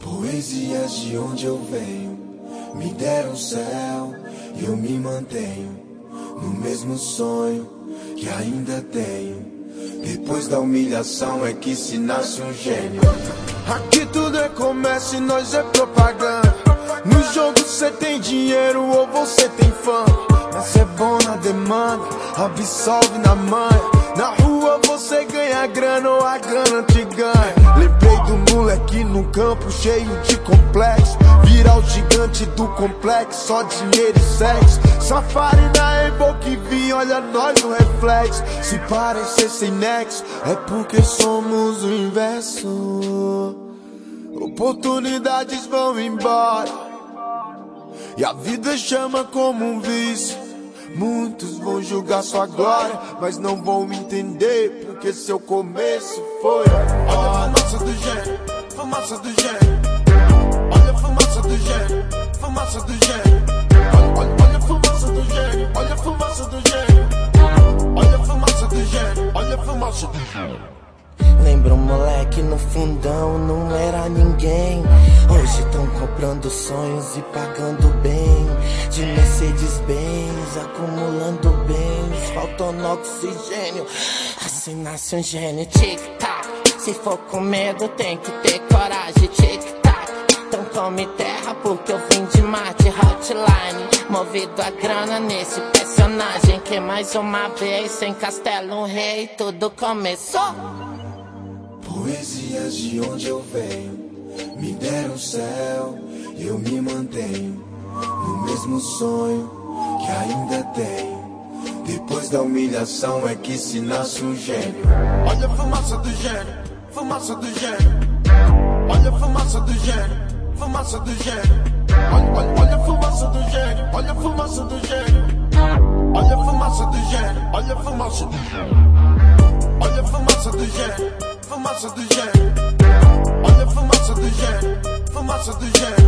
Poesias de onde eu venho me deram céu e eu me mantenho no mesmo sonho que ainda tenho. Depois da humilhação é que se nasce um gênio. Aqui tudo é comércio e nós é propaganda. No jogo cê tem dinheiro ou você tem fã. Mas é bom na demanda, absolve na manha. Na rua você ganha grana ou a grana te ganha. Moleque no campo cheio de complexo. Virar o gigante do complexo, só dinheiro e sexo. Safari na Evo que olha nós no reflexo. Se parecer sem nexo, é porque somos o inverso. Oportunidades vão embora. E a vida chama como um vício. Muitos vão julgar sua glória, mas não vão entender porque seu começo foi. A fumaça do gênio, fumaça do gênio. Olha a fumaça do gênio, fumaça do gênio. Olha, olha, olha a fumaça do gênio, olha a fumaça do gênio. Olha a fumaça do gênio, olha a fumaça do gênio. Lembra um moleque no fundão, não era ninguém. Hoje tão comprando sonhos e pagando bem. De Mercedes Benz, acumulando bens, faltando oxigênio. Assim nasce um gênio, tic-tac. Se for com medo, tem que ter coragem, tic-tac. Então come terra porque eu vim de Marte, hotline. Movido a grana nesse personagem. Que mais uma vez, sem castelo, um rei, tudo começou. Poesias de onde eu venho me deram céu eu me mantenho no mesmo sonho que ainda tenho. Depois da humilhação é que se nasce um gênio. Olha a fumaça do gênio, fumaça do gênero. Olha a fumaça do gênero, fumaça do gênero. Olha, olha, olha a fumaça do gênero, olha a fumaça do gênero. Olha a fumaça do gênero, olha a fumaça do gênero. Olha a fumaça do gênero, fumaça do gênero. Olha a fumaça do gênero, fumaça do gênero.